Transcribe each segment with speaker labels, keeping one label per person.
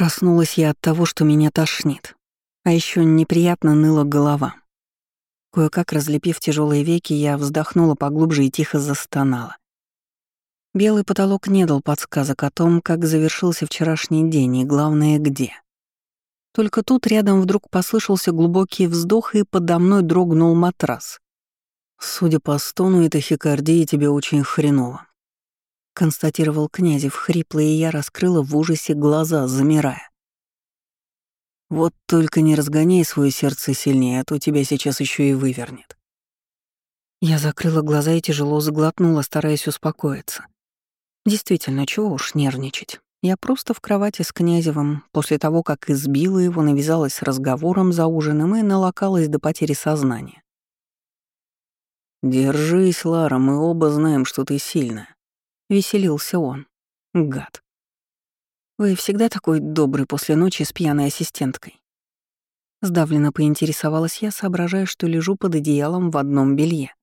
Speaker 1: Проснулась я от того, что меня тошнит. А еще неприятно ныла голова. Кое-как разлепив тяжелые веки, я вздохнула поглубже и тихо застонала. Белый потолок не дал подсказок о том, как завершился вчерашний день и, главное, где. Только тут рядом вдруг послышался глубокий вздох, и подо мной дрогнул матрас. «Судя по стону, эта хикардия тебе очень хреново», — констатировал Князев хрипло, и я раскрыла в ужасе глаза, замирая. «Вот только не разгоняй свое сердце сильнее, а то тебя сейчас еще и вывернет». Я закрыла глаза и тяжело заглотнула, стараясь успокоиться. Действительно, чего уж нервничать. Я просто в кровати с Князевым, после того, как избила его, навязалась разговором за ужином и налокалась до потери сознания. «Держись, Лара, мы оба знаем, что ты сильная», — веселился он. Гад. «Вы всегда такой добрый после ночи с пьяной ассистенткой?» Сдавленно поинтересовалась я, соображая, что лежу под одеялом в одном белье.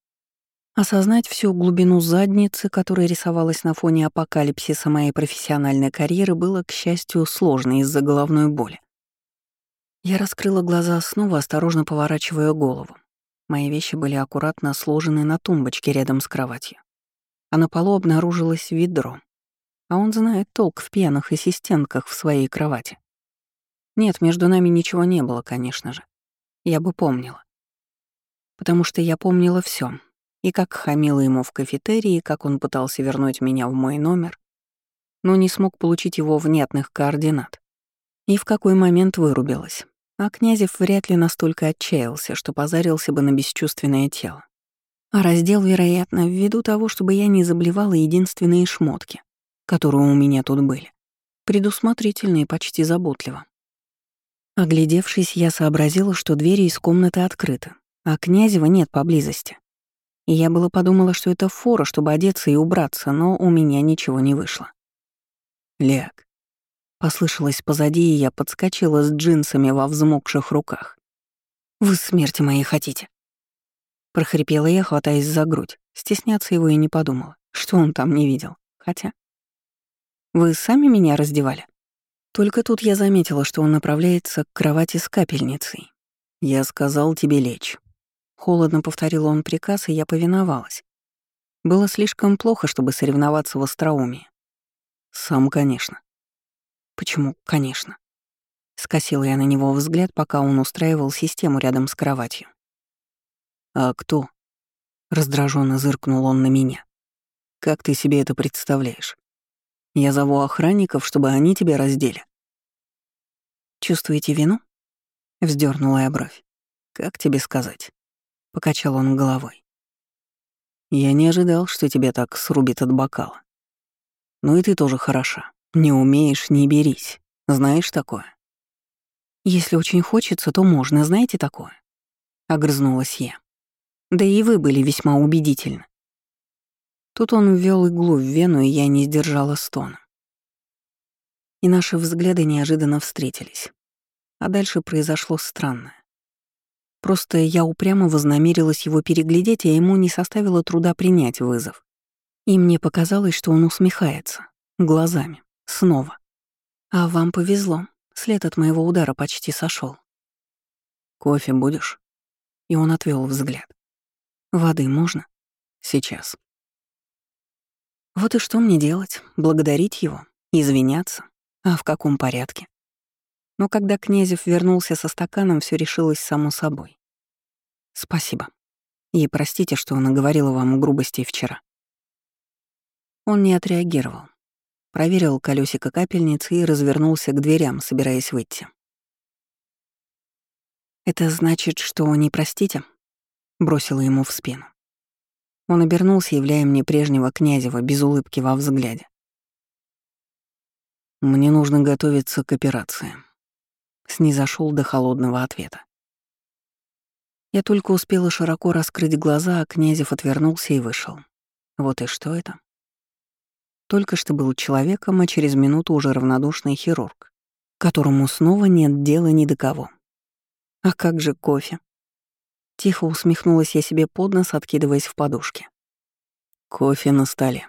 Speaker 1: Осознать всю глубину задницы, которая рисовалась на фоне апокалипсиса моей профессиональной карьеры, было, к счастью, сложно из-за головной боли. Я раскрыла глаза снова, осторожно поворачивая голову. Мои вещи были аккуратно сложены на тумбочке рядом с кроватью. А на полу обнаружилось ведро. А он знает толк в пьяных ассистентках в своей кровати. Нет, между нами ничего не было, конечно же. Я бы помнила. Потому что я помнила все, и как хамила ему в кафетерии, как он пытался вернуть меня в мой номер, но не смог получить его внятных координат. И в какой момент вырубилась. А Князев вряд ли настолько отчаялся, что позарился бы на бесчувственное тело. А раздел, вероятно, ввиду того, чтобы я не заблевала единственные шмотки, которые у меня тут были. Предусмотрительно и почти заботливо. Оглядевшись, я сообразила, что двери из комнаты открыты, а Князева нет поблизости. И я было подумала, что это фора, чтобы одеться и убраться, но у меня ничего не вышло. «Ляг», — послышалось позади, и я подскочила с джинсами во взмокших руках. «Вы смерти моей хотите?» Прохрипела я, хватаясь за грудь. Стесняться его и не подумала, что он там не видел. Хотя... «Вы сами меня раздевали?» Только тут я заметила, что он направляется к кровати с капельницей. «Я сказал тебе лечь», Холодно повторил он приказ, и я повиновалась. Было слишком плохо, чтобы соревноваться в остроумии. Сам, конечно. Почему «конечно»? Скосила я на него взгляд, пока он устраивал систему рядом с кроватью. «А кто?» Раздраженно зыркнул он на меня. «Как ты себе это представляешь? Я зову охранников, чтобы они тебя раздели». «Чувствуете вину?» Вздёрнула я бровь. «Как тебе сказать?» Покачал он головой. Я не ожидал, что тебя так срубит от бокала. Ну и ты тоже хороша. Не умеешь, не берись. Знаешь такое? Если очень хочется, то можно, знаете такое? Огрызнулась я. Да и вы были весьма убедительны. Тут он ввел иглу в вену, и я не сдержала стона. И наши взгляды неожиданно встретились. А дальше произошло странное. Просто я упрямо вознамерилась его переглядеть, а ему не составило труда принять вызов. И мне показалось, что он усмехается. Глазами. Снова. А вам повезло. След от моего удара почти сошел. «Кофе будешь?» И он отвел взгляд. «Воды можно?» «Сейчас». Вот и что мне делать? Благодарить его? Извиняться? А в каком порядке? Но когда Князев вернулся со стаканом, все решилось само собой. «Спасибо. И простите, что наговорила вам грубостей вчера». Он не отреагировал. Проверил колесико капельницы и развернулся к дверям, собираясь выйти. «Это значит, что не простите?» — бросила ему в спину. Он обернулся, являя мне прежнего Князева без улыбки во взгляде. «Мне нужно готовиться к операции», снизошел до холодного ответа. Я только успела широко раскрыть глаза, а Князев отвернулся и вышел. Вот и что это? Только что был человеком, а через минуту уже равнодушный хирург, которому снова нет дела ни до кого. А как же кофе? Тихо усмехнулась я себе под нос, откидываясь в подушке. Кофе на столе.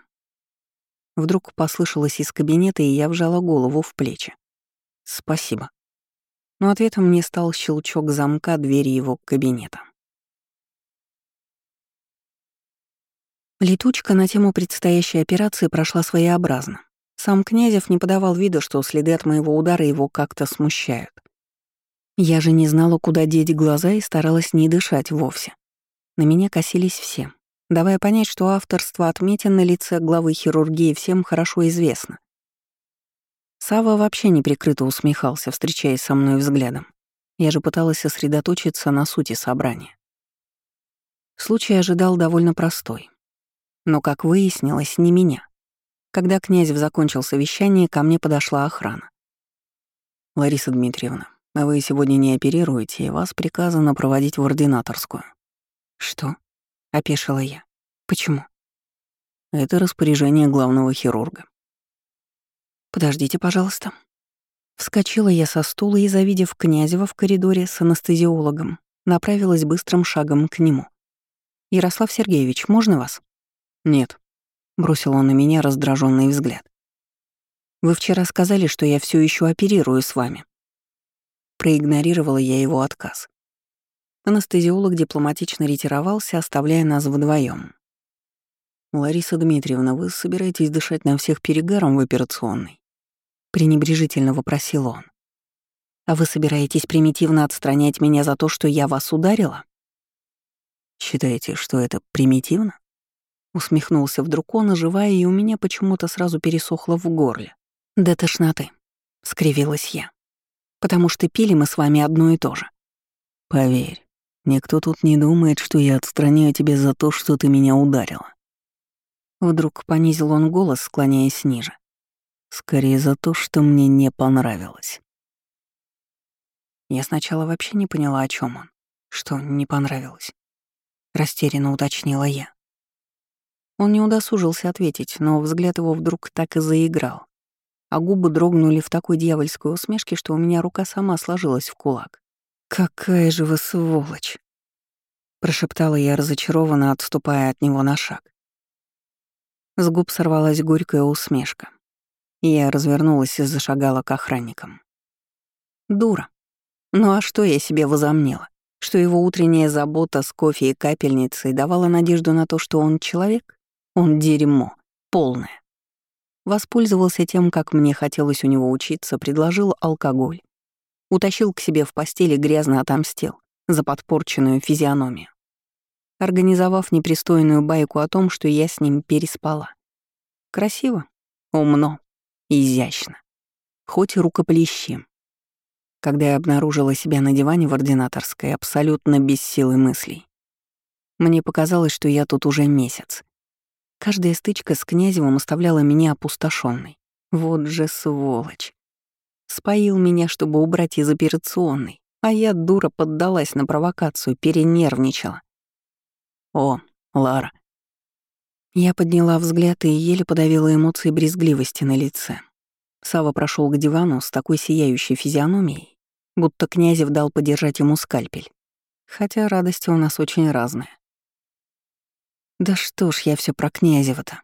Speaker 1: Вдруг послышалось из кабинета, и я вжала голову в плечи. Спасибо. Но ответом мне стал щелчок замка двери его кабинета. Летучка на тему предстоящей операции прошла своеобразно. Сам Князев не подавал вида, что следы от моего удара его как-то смущают. Я же не знала, куда деть глаза и старалась не дышать вовсе. На меня косились все, давая понять, что авторство отметин на лице главы хирургии всем хорошо известно. Сава вообще неприкрыто усмехался, встречаясь со мной взглядом. Я же пыталась сосредоточиться на сути собрания. Случай ожидал довольно простой. Но, как выяснилось, не меня. Когда Князев закончил совещание, ко мне подошла охрана. «Лариса Дмитриевна, вы сегодня не оперируете, и вас приказано проводить в ординаторскую». «Что?» — опешила я. «Почему?» «Это распоряжение главного хирурга». «Подождите, пожалуйста». Вскочила я со стула и, завидев Князева в коридоре с анестезиологом, направилась быстрым шагом к нему. «Ярослав Сергеевич, можно вас?» «Нет», — бросил он на меня раздраженный взгляд. «Вы вчера сказали, что я все еще оперирую с вами». Проигнорировала я его отказ. Анестезиолог дипломатично ретировался, оставляя нас вдвоем. «Лариса Дмитриевна, вы собираетесь дышать на всех перегаром в операционной?» Пренебрежительно вопросил он. «А вы собираетесь примитивно отстранять меня за то, что я вас ударила?» «Считаете, что это примитивно?» Усмехнулся вдруг он, оживая, и у меня почему-то сразу пересохло в горле. «До тошноты», — скривилась я. «Потому что пили мы с вами одно и то же». «Поверь, никто тут не думает, что я отстраняю тебя за то, что ты меня ударила». Вдруг понизил он голос, склоняясь ниже. «Скорее за то, что мне не понравилось». Я сначала вообще не поняла, о чем он. Что не понравилось. Растерянно уточнила я. Он не удосужился ответить, но взгляд его вдруг так и заиграл. А губы дрогнули в такой дьявольской усмешке, что у меня рука сама сложилась в кулак. «Какая же вы сволочь!» Прошептала я разочарованно, отступая от него на шаг. С губ сорвалась горькая усмешка. Я развернулась и зашагала к охранникам. Дура. Ну а что я себе возомнила? Что его утренняя забота с кофе и капельницей давала надежду на то, что он человек? Он дерьмо. Полное. Воспользовался тем, как мне хотелось у него учиться, предложил алкоголь. Утащил к себе в постели, грязно отомстил за подпорченную физиономию. Организовав непристойную байку о том, что я с ним переспала. Красиво, умно, изящно. Хоть и рукоплещи. Когда я обнаружила себя на диване в ординаторской, абсолютно без силы мыслей. Мне показалось, что я тут уже месяц. Каждая стычка с Князевым оставляла меня опустошенной. Вот же сволочь. Споил меня, чтобы убрать из операционной, а я, дура, поддалась на провокацию, перенервничала. О, Лара. Я подняла взгляд и еле подавила эмоции брезгливости на лице. Сава прошел к дивану с такой сияющей физиономией, будто Князев дал подержать ему скальпель. Хотя радости у нас очень разные. Да что ж я все про Князева-то?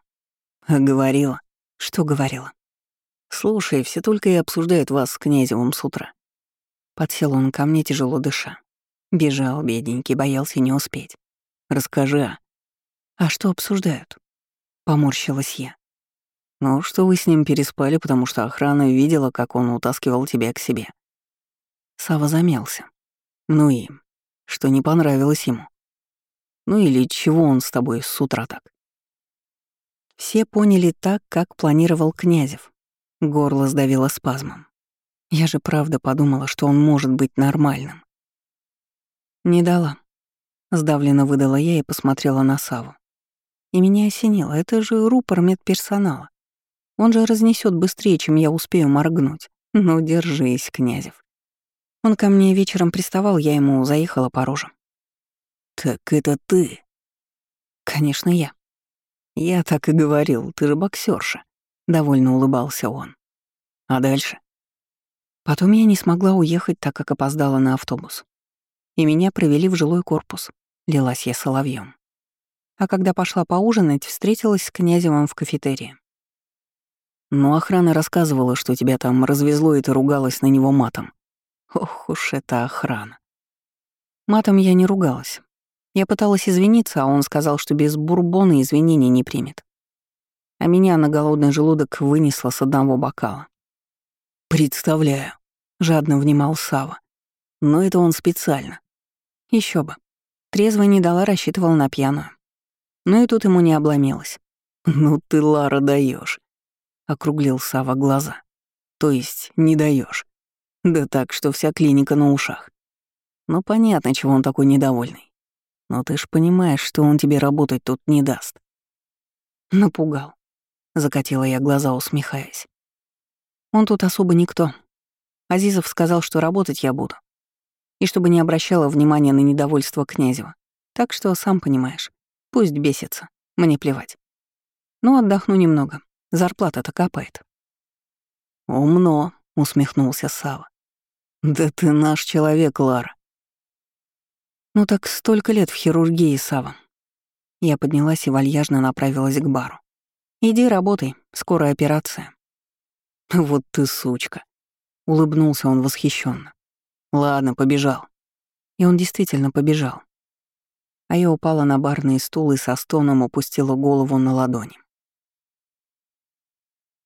Speaker 1: Говорила. Что говорила? Слушай, все только и обсуждают вас с Князевым с утра. Подсел он ко мне, тяжело дыша. Бежал, бедненький, боялся не успеть. Расскажи, а? А что обсуждают? Поморщилась я. Ну, что вы с ним переспали, потому что охрана видела, как он утаскивал тебя к себе. Сава замялся. Ну и что не понравилось ему. Ну или чего он с тобой с утра так? Все поняли так, как планировал Князев. Горло сдавило спазмом. Я же правда подумала, что он может быть нормальным. Не дала. Сдавленно выдала я и посмотрела на Саву. И меня осенило, это же рупор медперсонала. Он же разнесет быстрее, чем я успею моргнуть. Ну, держись, Князев. Он ко мне вечером приставал, я ему заехала по рожам. «Так это ты?» «Конечно, я». «Я так и говорил, ты же боксерша», — довольно улыбался он. «А дальше?» Потом я не смогла уехать, так как опоздала на автобус. И меня провели в жилой корпус. Лилась я соловьем. А когда пошла поужинать, встретилась с Князевым в кафетерии. Но охрана рассказывала, что тебя там развезло, и ты ругалась на него матом. Ох уж это охрана. Матом я не ругалась. Я пыталась извиниться, а он сказал, что без бурбона извинений не примет. А меня на голодный желудок вынесло с одного бокала. «Представляю», — жадно внимал Сава. «Но это он специально». Еще бы. Трезвая не дала, рассчитывал на пьяную. Но и тут ему не обломилось. «Ну ты, Лара, даешь, округлил Сава глаза. «То есть не даешь. Да так, что вся клиника на ушах. Ну понятно, чего он такой недовольный. Но ты ж понимаешь, что он тебе работать тут не даст». Напугал. Закатила я глаза, усмехаясь. Он тут особо никто. Азизов сказал, что работать я буду. И чтобы не обращала внимания на недовольство Князева. Так что, сам понимаешь, пусть бесится, мне плевать. Ну, отдохну немного, зарплата-то капает. «Умно», — усмехнулся Сава. «Да ты наш человек, Лара». «Ну так столько лет в хирургии, Сава». Я поднялась и вальяжно направилась к бару. «Иди работай, скоро операция». «Вот ты сучка», — улыбнулся он восхищенно. «Ладно, побежал». И он действительно побежал. А я упала на барный стул и со стоном опустила голову на ладони.